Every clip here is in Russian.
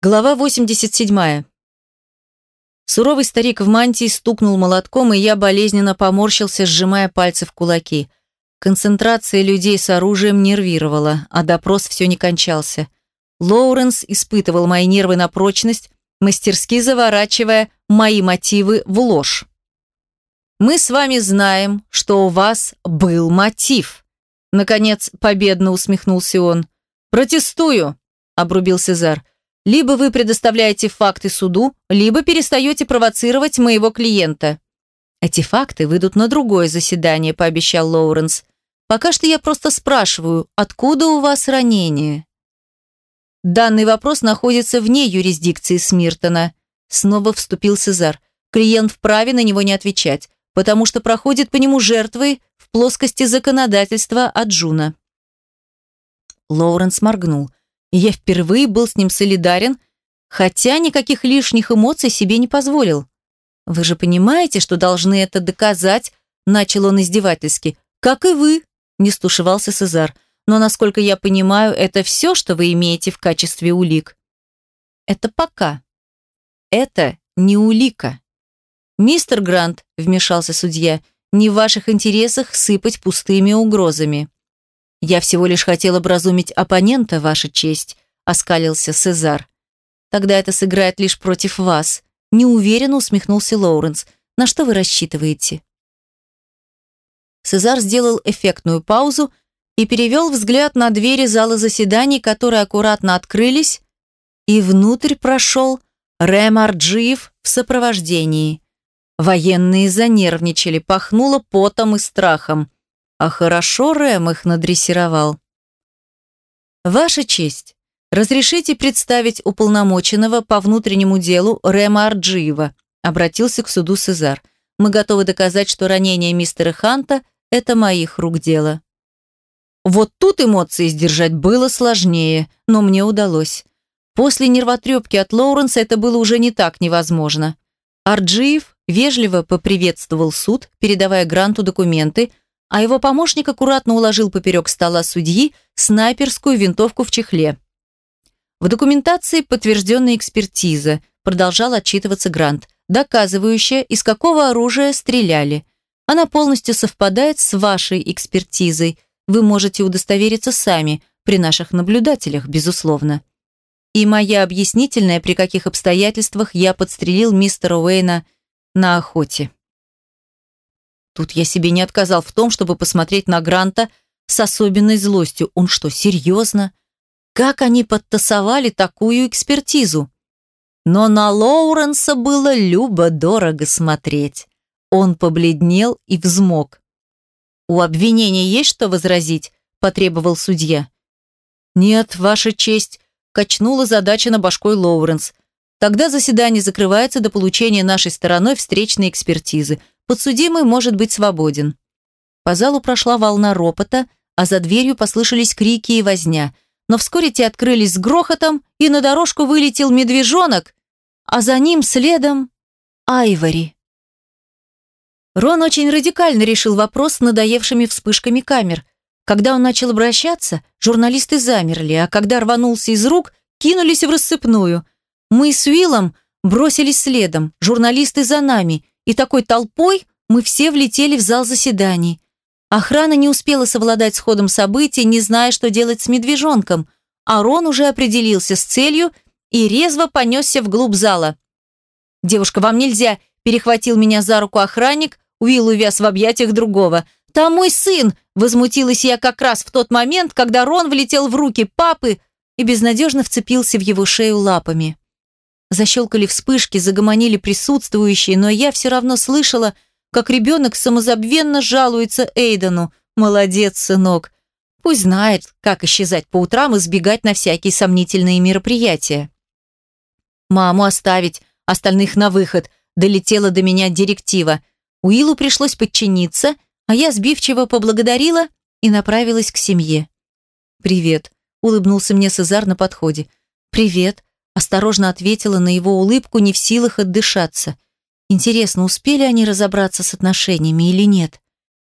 Глава 87. Суровый старик в мантии стукнул молотком, и я болезненно поморщился, сжимая пальцы в кулаки. Концентрация людей с оружием нервировала, а допрос все не кончался. Лоуренс испытывал мои нервы на прочность, мастерски заворачивая мои мотивы в ложь. «Мы с вами знаем, что у вас был мотив», Наконец, победно усмехнулся он. «Протестую», — обрубил Сезар. Либо вы предоставляете факты суду, либо перестаете провоцировать моего клиента. Эти факты выйдут на другое заседание, пообещал Лоуренс. Пока что я просто спрашиваю, откуда у вас ранение? Данный вопрос находится вне юрисдикции Смиртона. Снова вступил Сезар. Клиент вправе на него не отвечать, потому что проходит по нему жертвы в плоскости законодательства Аджуна. Лоуренс моргнул я впервые был с ним солидарен, хотя никаких лишних эмоций себе не позволил. «Вы же понимаете, что должны это доказать?» начал он издевательски. «Как и вы», не стушевался Сезар. «Но, насколько я понимаю, это все, что вы имеете в качестве улик». «Это пока. Это не улика». «Мистер Грант», вмешался судья, «не в ваших интересах сыпать пустыми угрозами». «Я всего лишь хотел образумить оппонента, Ваша честь», — оскалился Сезар. «Тогда это сыграет лишь против вас», — неуверенно усмехнулся Лоуренс. «На что вы рассчитываете?» Сезар сделал эффектную паузу и перевел взгляд на двери зала заседаний, которые аккуратно открылись, и внутрь прошел Рэм Арджиев в сопровождении. Военные занервничали, пахнуло потом и страхом. А хорошо Рэм их надрессировал. Ваша честь, разрешите представить уполномоченного по внутреннему делу Рэма Арджиева, обратился к суду Сезар. Мы готовы доказать, что ранение мистера Ханта – это моих рук дело. Вот тут эмоции сдержать было сложнее, но мне удалось. После нервотрепки от Лоуренса это было уже не так невозможно. Арджиев вежливо поприветствовал суд, передавая Гранту документы – а его помощник аккуратно уложил поперек стола судьи снайперскую винтовку в чехле. В документации подтвержденная экспертиза, продолжал отчитываться Грант, доказывающая, из какого оружия стреляли. Она полностью совпадает с вашей экспертизой. Вы можете удостовериться сами, при наших наблюдателях, безусловно. И моя объяснительная, при каких обстоятельствах я подстрелил мистера Уэйна на охоте. Тут я себе не отказал в том, чтобы посмотреть на Гранта с особенной злостью. Он что, серьезно? Как они подтасовали такую экспертизу? Но на Лоуренса было любо-дорого смотреть. Он побледнел и взмок. «У обвинения есть что возразить?» – потребовал судья. «Нет, ваша честь», – качнула задача на башкой Лоуренс. «Тогда заседание закрывается до получения нашей стороной встречной экспертизы подсудимый может быть свободен. По залу прошла волна ропота, а за дверью послышались крики и возня. Но вскоре те открылись с грохотом, и на дорожку вылетел медвежонок, а за ним следом Айвори. Рон очень радикально решил вопрос с надоевшими вспышками камер. Когда он начал обращаться, журналисты замерли, а когда рванулся из рук, кинулись в рассыпную. Мы с Уиллом бросились следом, журналисты за нами, и такой толпой мы все влетели в зал заседаний. Охрана не успела совладать с ходом событий, не зная, что делать с медвежонком. Арон уже определился с целью и резво понесся вглубь зала. «Девушка, вам нельзя!» – перехватил меня за руку охранник, Уилл увяз в объятиях другого. «Там мой сын!» – возмутилась я как раз в тот момент, когда Рон влетел в руки папы и безнадежно вцепился в его шею лапами. Защелкали вспышки, загомонили присутствующие, но я все равно слышала, как ребенок самозабвенно жалуется Эйдену. «Молодец, сынок!» Пусть знает, как исчезать по утрам и сбегать на всякие сомнительные мероприятия. «Маму оставить, остальных на выход», долетела до меня директива. Уиллу пришлось подчиниться, а я сбивчиво поблагодарила и направилась к семье. «Привет», — улыбнулся мне Сезар на подходе. «Привет», Осторожно ответила на его улыбку, не в силах отдышаться. Интересно, успели они разобраться с отношениями или нет?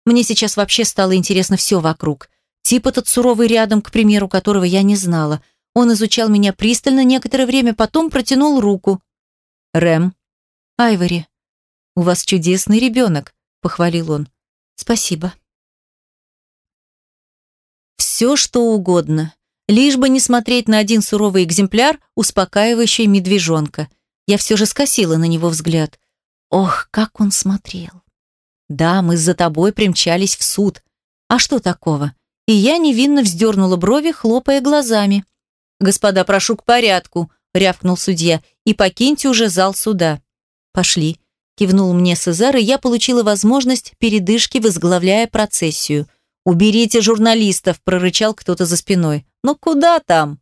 Мне сейчас вообще стало интересно все вокруг. Тип этот суровый рядом, к примеру, которого я не знала. Он изучал меня пристально некоторое время, потом протянул руку. «Рэм». «Айвори, у вас чудесный ребенок», — похвалил он. «Спасибо». Все, что угодно. Лишь бы не смотреть на один суровый экземпляр, успокаивающий медвежонка. Я все же скосила на него взгляд. Ох, как он смотрел. Да, мы за тобой примчались в суд. А что такого? И я невинно вздернула брови, хлопая глазами. «Господа, прошу к порядку», — рявкнул судья, «и покиньте уже зал суда». «Пошли», — кивнул мне Сезар, и я получила возможность передышки, возглавляя процессию. «Уберите журналистов», — прорычал кто-то за спиной. «Но куда там?»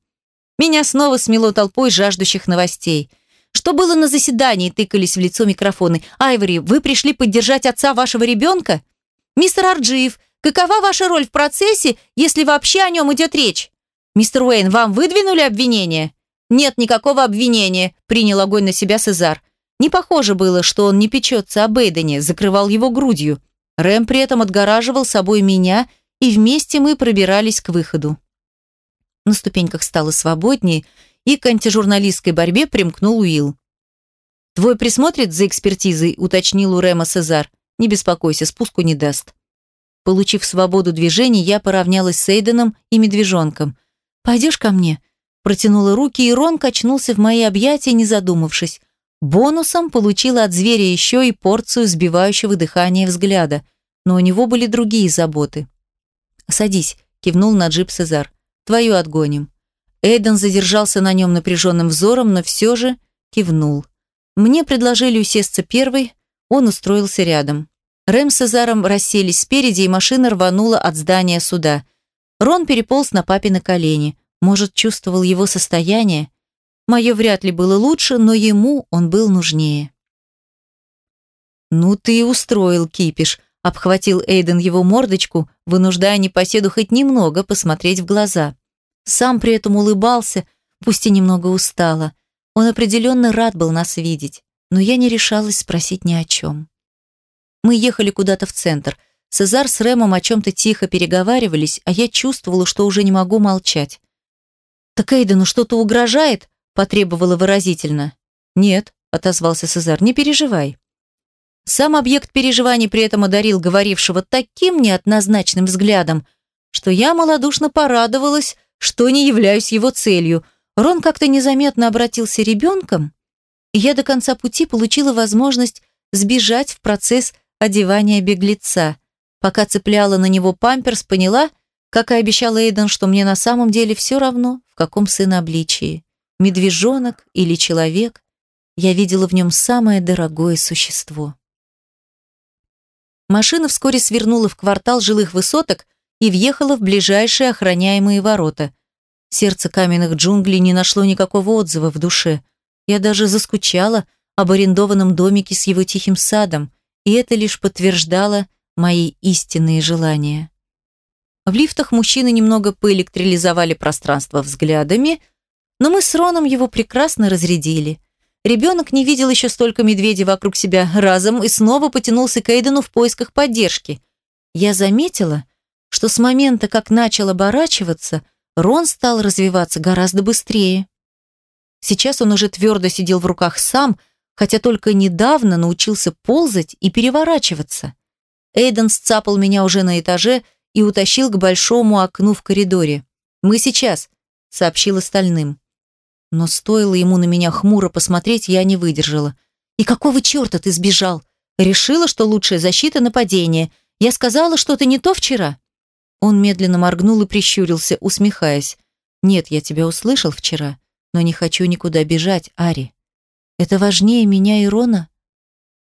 Меня снова смело толпой жаждущих новостей. «Что было на заседании?» – тыкались в лицо микрофоны. «Айвори, вы пришли поддержать отца вашего ребенка?» «Мистер Арджиев, какова ваша роль в процессе, если вообще о нем идет речь?» «Мистер Уэйн, вам выдвинули обвинение?» «Нет никакого обвинения», – принял огонь на себя Сезар. Не похоже было, что он не печется об Эйдене, закрывал его грудью. Рэм при этом отгораживал собой меня, и вместе мы пробирались к выходу. На ступеньках стало свободнее, и к антижурналистской борьбе примкнул Уилл. «Твой присмотрит за экспертизой», – уточнил у Рэма Сезар. «Не беспокойся, спуску не даст». Получив свободу движений, я поравнялась с Эйденом и медвежонком. «Пойдешь ко мне?» Протянула руки, и Рон качнулся в мои объятия, не задумавшись. Бонусом получила от зверя еще и порцию сбивающего дыхания взгляда, но у него были другие заботы. «Садись», – кивнул на джип Сезар. «Твою отгоним». Эйден задержался на нем напряженным взором, но все же кивнул. Мне предложили усесться первой, он устроился рядом. Рэм с Сезаром расселись спереди, и машина рванула от здания суда. Рон переполз на папе колени. Может, чувствовал его состояние? Мое вряд ли было лучше, но ему он был нужнее. «Ну ты и устроил кипиш», — обхватил Эйден его мордочку, вынуждая непоседу хоть немного посмотреть в глаза. Сам при этом улыбался, пусть и немного устало. Он определенно рад был нас видеть, но я не решалась спросить ни о чем. Мы ехали куда-то в центр. Цезар с Рэмом о чем-то тихо переговаривались, а я чувствовала, что уже не могу молчать. «Так Эйдену что-то угрожает?» – потребовала выразительно. «Нет», – отозвался Цезар, – «не переживай». Сам объект переживаний при этом одарил говорившего таким неоднозначным взглядом, что я малодушно порадовалась, что не являюсь его целью. Рон как-то незаметно обратился ребенком, и я до конца пути получила возможность сбежать в процесс одевания беглеца. Пока цепляла на него памперс, поняла – как и обещал Эйден, что мне на самом деле все равно, в каком сынобличии. Медвежонок или человек, я видела в нем самое дорогое существо. Машина вскоре свернула в квартал жилых высоток и въехала в ближайшие охраняемые ворота. Сердце каменных джунглей не нашло никакого отзыва в душе. Я даже заскучала об арендованном домике с его тихим садом, и это лишь подтверждало мои истинные желания. В лифтах мужчины немного поэлектролизовали пространство взглядами, но мы с Роном его прекрасно разрядили. Ребенок не видел еще столько медведей вокруг себя разом и снова потянулся к Эйдену в поисках поддержки. Я заметила, что с момента, как начал оборачиваться, Рон стал развиваться гораздо быстрее. Сейчас он уже твердо сидел в руках сам, хотя только недавно научился ползать и переворачиваться. Эйден сцапал меня уже на этаже и утащил к большому окну в коридоре. «Мы сейчас», — сообщил остальным. Но стоило ему на меня хмуро посмотреть, я не выдержала. «И какого черта ты сбежал? Решила, что лучшая защита — нападение. Я сказала что-то не то вчера?» Он медленно моргнул и прищурился, усмехаясь. «Нет, я тебя услышал вчера, но не хочу никуда бежать, Ари. Это важнее меня и Рона?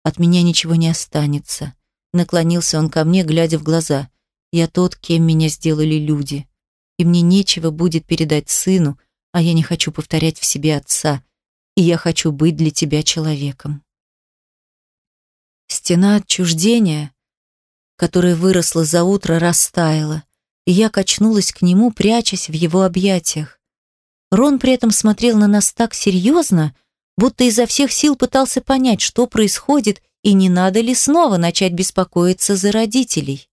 От меня ничего не останется». Наклонился он ко мне, глядя в глаза. Я тот, кем меня сделали люди. И мне нечего будет передать сыну, а я не хочу повторять в себе отца. И я хочу быть для тебя человеком. Стена отчуждения, которая выросла за утро, растаяла, и я качнулась к нему, прячась в его объятиях. Рон при этом смотрел на нас так серьезно, будто изо всех сил пытался понять, что происходит и не надо ли снова начать беспокоиться за родителей.